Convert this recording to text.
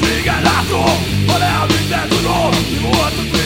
Végen látom, ha leáll minden tudom Mi volt a